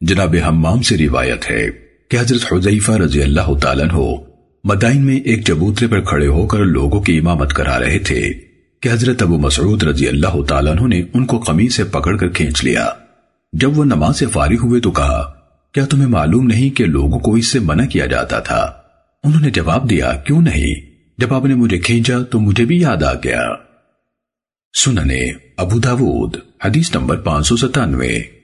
جناب حمام سے روایت ہے کہ حضرت حضیفہ رضی اللہ تعالیٰ عنہ مدائن میں ایک چبوترے پر کھڑے ہو کر لوگوں کی امامت کرا رہے تھے کہ حضرت ابو مسعود رضی اللہ تعالیٰ عنہ نے ان کو قمیض سے پکڑ کر کھینچ لیا۔ جب وہ نماز سے فارغ ہوئے تو کہا، کیا تمہیں معلوم نہیں کہ لوگوں کو اس سے منع کیا جاتا تھا؟ انہوں نے جواب دیا، کیوں نہیں؟ جب آپ نے مجھے کھینچا تو مجھے بھی یاد آ گیا۔ سننے ابو داود، حدیث نمبر پانچ سو ستانوے۔